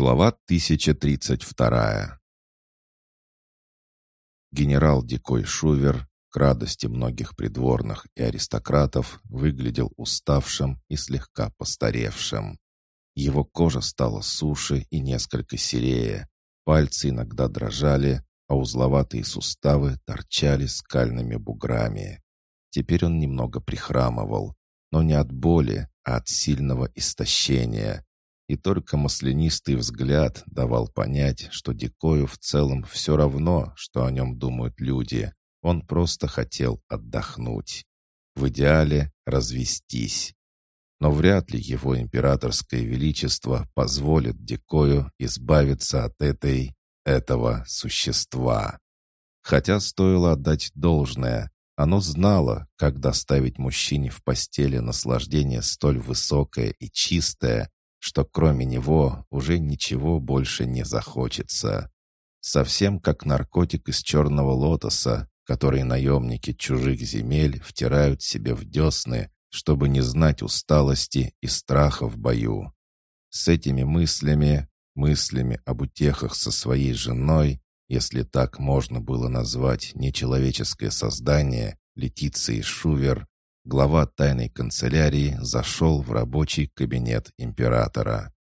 Глава 1032 Генерал Дикой Шувер, к радости многих придворных и аристократов, выглядел уставшим и слегка постаревшим. Его кожа стала суше и несколько серее, пальцы иногда дрожали, а узловатые суставы торчали скальными буграми. Теперь он немного прихрамывал, но не от боли, а от сильного истощения, и только маслянистый взгляд давал понять, что Дикою в целом все равно, что о нем думают люди. Он просто хотел отдохнуть. В идеале развестись. Но вряд ли его императорское величество позволит Дикою избавиться от этой... этого существа. Хотя стоило отдать должное, оно знало, как доставить мужчине в постели наслаждение столь высокое и чистое, что кроме него уже ничего больше не захочется. Совсем как наркотик из черного лотоса, который наемники чужих земель втирают себе в десны, чтобы не знать усталости и страха в бою. С этими мыслями, мыслями об утехах со своей женой, если так можно было назвать нечеловеческое создание, Летицией Шувер, глава тайной канцелярии зашел в рабочий кабинет императора.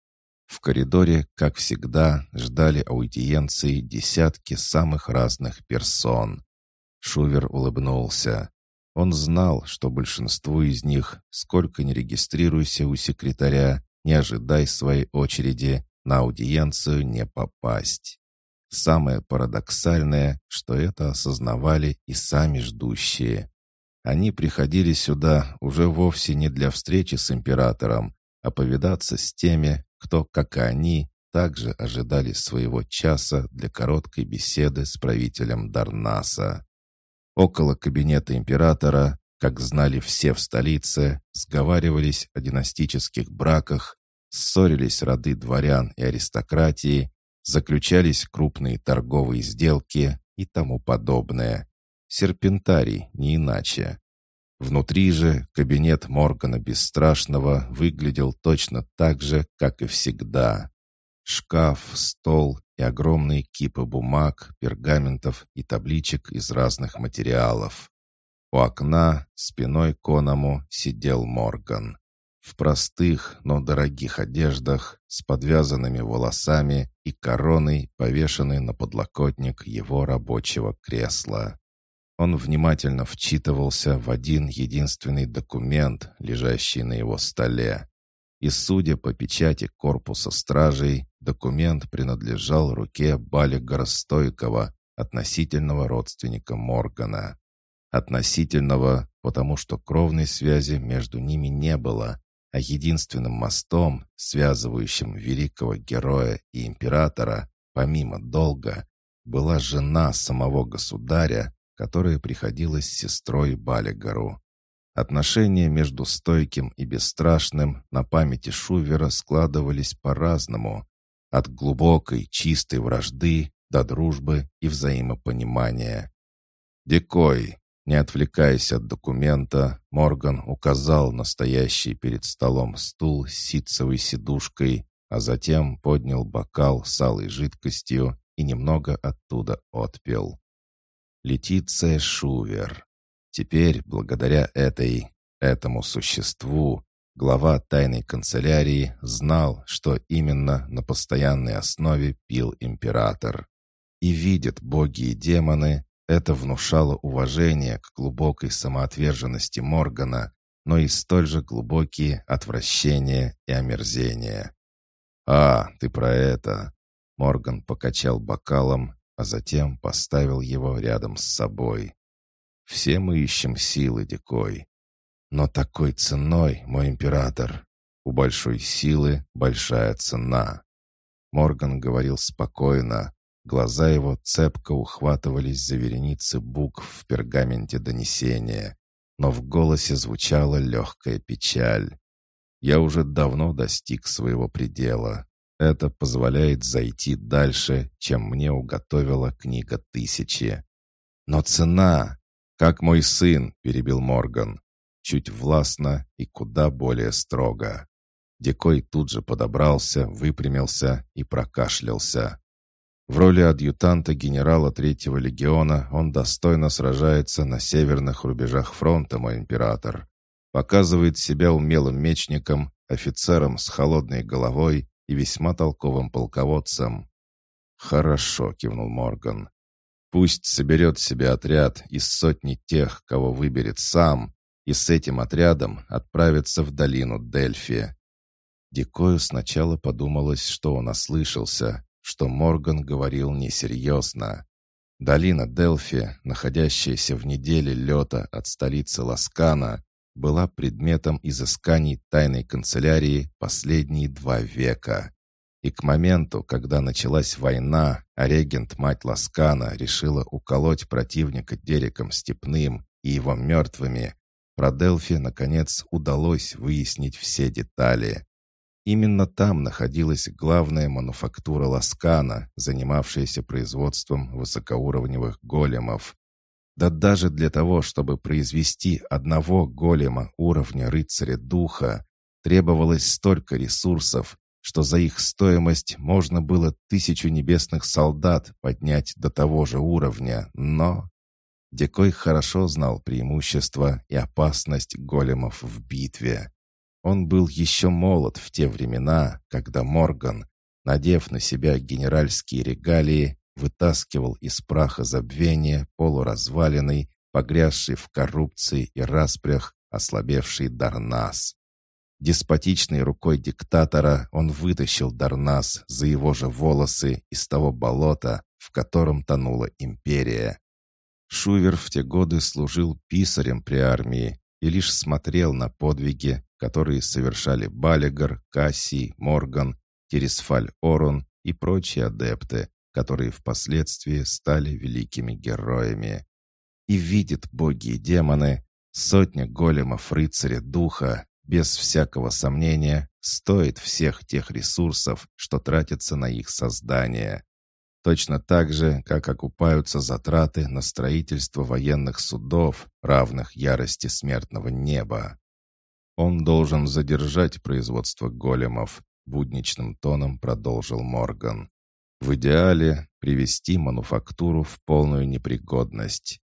В коридоре, как всегда, ждали аудиенции десятки самых разных персон. Шувер улыбнулся. Он знал, что большинству из них, сколько ни регистрируйся у секретаря, не ожидай своей очереди, на аудиенцию не попасть. Самое парадоксальное, что это осознавали и сами ждущие. Они приходили сюда уже вовсе не для встречи с императором, а повидаться с теми, кто, как и они, также ожидали своего часа для короткой беседы с правителем Дарнаса. Около кабинета императора, как знали все в столице, сговаривались о династических браках, ссорились роды дворян и аристократии, заключались крупные торговые сделки и тому подобное. Серпентарий, не иначе. Внутри же кабинет Моргана Бесстрашного выглядел точно так же, как и всегда. Шкаф, стол и огромные кипы бумаг, пергаментов и табличек из разных материалов. У окна, спиной к оному, сидел Морган. В простых, но дорогих одеждах, с подвязанными волосами и короной, повешенной на подлокотник его рабочего кресла. Он внимательно вчитывался в один единственный документ, лежащий на его столе. И, судя по печати корпуса стражей, документ принадлежал руке Балигара Стойкова, относительного родственника Моргана. Относительного, потому что кровной связи между ними не было, а единственным мостом, связывающим великого героя и императора, помимо долга, была жена самого государя, которая приходилась сестрой Балигару. Отношения между стойким и бесстрашным на памяти Шувера складывались по-разному, от глубокой, чистой вражды до дружбы и взаимопонимания. «Дикой!» Не отвлекаясь от документа, Морган указал настоящий перед столом стул с ситцевой сидушкой, а затем поднял бокал с алой жидкостью и немного оттуда отпил. Летиция Шувер. Теперь, благодаря этой, этому существу, глава тайной канцелярии знал, что именно на постоянной основе пил император. И видят боги и демоны, это внушало уважение к глубокой самоотверженности Моргана, но и столь же глубокие отвращения и омерзения. «А, ты про это!» Морган покачал бокалом, а затем поставил его рядом с собой. «Все мы ищем силы, Дикой. Но такой ценой, мой император. У большой силы большая цена». Морган говорил спокойно. Глаза его цепко ухватывались за вереницы букв в пергаменте донесения. Но в голосе звучала легкая печаль. «Я уже давно достиг своего предела. Это позволяет зайти дальше, чем мне уготовила книга тысячи. Но цена, как мой сын, перебил Морган, чуть властно и куда более строго. Дикой тут же подобрался, выпрямился и прокашлялся. В роли адъютанта генерала Третьего легиона он достойно сражается на северных рубежах фронта, мой император. Показывает себя умелым мечником, офицером с холодной головой и весьма толковым полководцем. «Хорошо», — кивнул Морган. «Пусть соберет себе отряд из сотни тех, кого выберет сам, и с этим отрядом отправится в долину Дельфи. Дикою сначала подумалось, что он ослышался, что Морган говорил несерьезно. Долина Делфи, находящаяся в неделе лета от столицы Ласкана, была предметом изысканий тайной канцелярии последние два века. И к моменту, когда началась война, а регент-мать Ласкана решила уколоть противника Дереком Степным и его мертвыми, про Делфи, наконец, удалось выяснить все детали. Именно там находилась главная мануфактура Ласкана, занимавшаяся производством высокоуровневых големов. Да даже для того, чтобы произвести одного голема уровня рыцаря духа, требовалось столько ресурсов, что за их стоимость можно было тысячу небесных солдат поднять до того же уровня, но... Декой хорошо знал преимущества и опасность големов в битве. Он был еще молод в те времена, когда Морган, надев на себя генеральские регалии, вытаскивал из праха забвения полуразваленный, погрязший в коррупции и распрях, ослабевший Дарнас. Деспотичной рукой диктатора он вытащил Дарнас за его же волосы из того болота, в котором тонула империя. Шувер в те годы служил писарем при армии и лишь смотрел на подвиги, которые совершали Балигар, Кассий, Морган, Тересфаль Орон и прочие адепты, которые впоследствии стали великими героями. И видит боги и демоны, сотня големов рыцаря духа, без всякого сомнения, стоит всех тех ресурсов, что тратятся на их создание. Точно так же, как окупаются затраты на строительство военных судов, равных ярости смертного неба. Он должен задержать производство големов, будничным тоном продолжил Морган. В идеале привести мануфактуру в полную непригодность.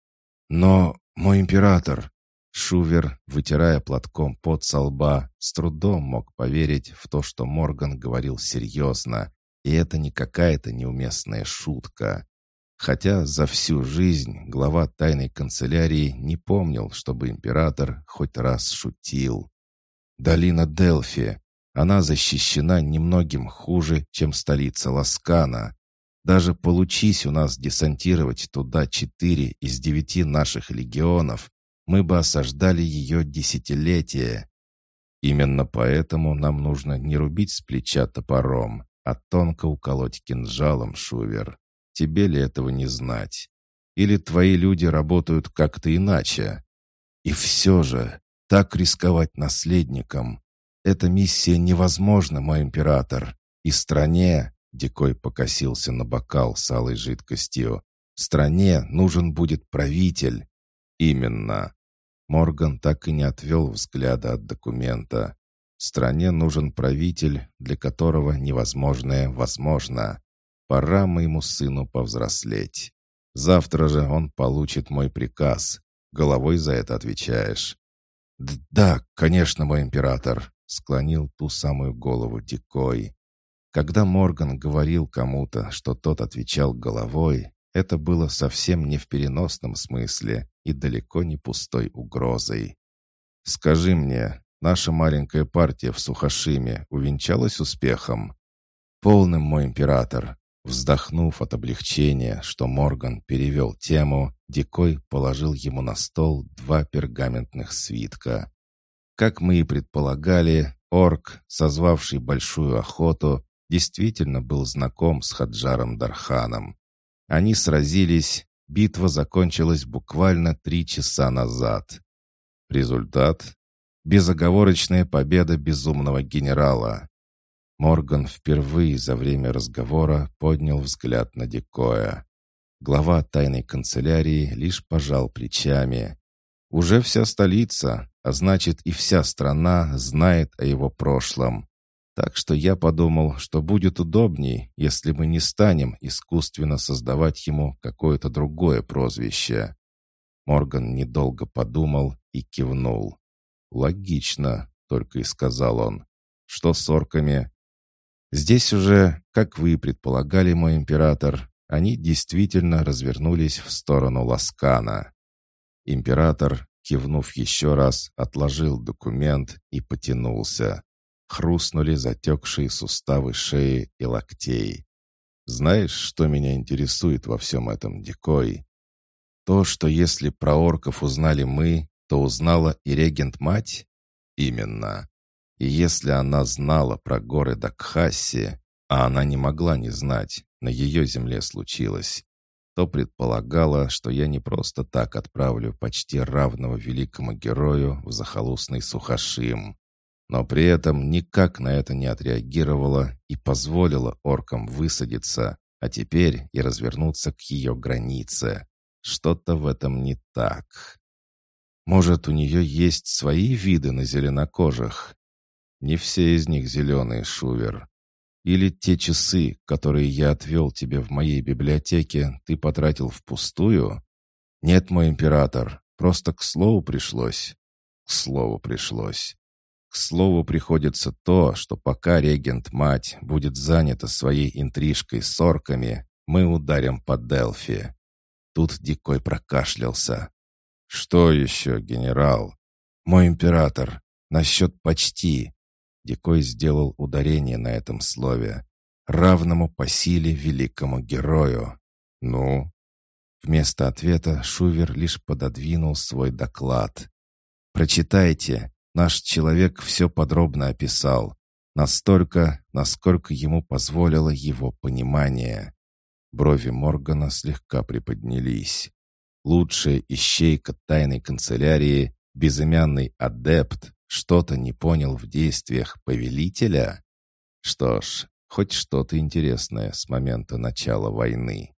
Но, мой император, Шувер, вытирая платком под со лба, с трудом мог поверить в то, что Морган говорил серьезно, и это не какая-то неуместная шутка. Хотя за всю жизнь глава тайной канцелярии не помнил, чтобы император хоть раз шутил. Долина Делфи. Она защищена немногим хуже, чем столица Ласкана. Даже получись у нас десантировать туда четыре из девяти наших легионов, мы бы осаждали ее десятилетия. Именно поэтому нам нужно не рубить с плеча топором, а тонко уколоть кинжалом, Шувер. Тебе ли этого не знать? Или твои люди работают как-то иначе? И все же, так рисковать наследником. Эта миссия невозможна, мой император. И стране, Дикой покосился на бокал с алой жидкостью, стране нужен будет правитель. Именно. Морган так и не отвел взгляда от документа. Стране нужен правитель, для которого невозможное возможно. Пора моему сыну повзрослеть. Завтра же он получит мой приказ. Головой за это отвечаешь. «Да, конечно, мой император», — склонил ту самую голову Дикой. Когда Морган говорил кому-то, что тот отвечал головой, это было совсем не в переносном смысле и далеко не пустой угрозой. «Скажи мне, Наша маленькая партия в Сухашиме увенчалась успехом. Полным мой император. Вздохнув от облегчения, что Морган перевел тему, Дикой положил ему на стол два пергаментных свитка. Как мы и предполагали, орк, созвавший большую охоту, действительно был знаком с Хаджаром Дарханом. Они сразились, битва закончилась буквально три часа назад. Результат Безоговорочная победа безумного генерала. Морган впервые за время разговора поднял взгляд на Дикоя. Глава тайной канцелярии лишь пожал плечами. Уже вся столица, а значит и вся страна знает о его прошлом. Так что я подумал, что будет удобней, если мы не станем искусственно создавать ему какое-то другое прозвище. Морган недолго подумал и кивнул. «Логично», — только и сказал он. «Что с орками?» «Здесь уже, как вы предполагали, мой император, они действительно развернулись в сторону Ласкана. Император, кивнув еще раз, отложил документ и потянулся. Хрустнули затекшие суставы шеи и локтей. «Знаешь, что меня интересует во всем этом, Дикой? То, что если про орков узнали мы, то узнала и регент-мать? Именно. И если она знала про горы Дакхасси, а она не могла не знать, на ее земле случилось, то предполагала, что я не просто так отправлю почти равного великому герою в захолустный Сухашим, но при этом никак на это не отреагировала и позволила оркам высадиться, а теперь и развернуться к ее границе. Что-то в этом не так. Может, у нее есть свои виды на зеленокожих? Не все из них зеленые, Шувер. Или те часы, которые я отвел тебе в моей библиотеке, ты потратил впустую? Нет, мой император, просто к слову пришлось. К слову пришлось. К слову приходится то, что пока регент-мать будет занята своей интрижкой с орками, мы ударим по Делфи. Тут Дикой прокашлялся. «Что еще, генерал?» «Мой император, насчет почти. Дикой сделал ударение на этом слове. «Равному по силе великому герою». «Ну?» Вместо ответа Шувер лишь пододвинул свой доклад. «Прочитайте. Наш человек все подробно описал. Настолько, насколько ему позволило его понимание». Брови Моргана слегка приподнялись. Лучшая ищейка тайной канцелярии, безымянный адепт, что-то не понял в действиях повелителя? Что ж, хоть что-то интересное с момента начала войны.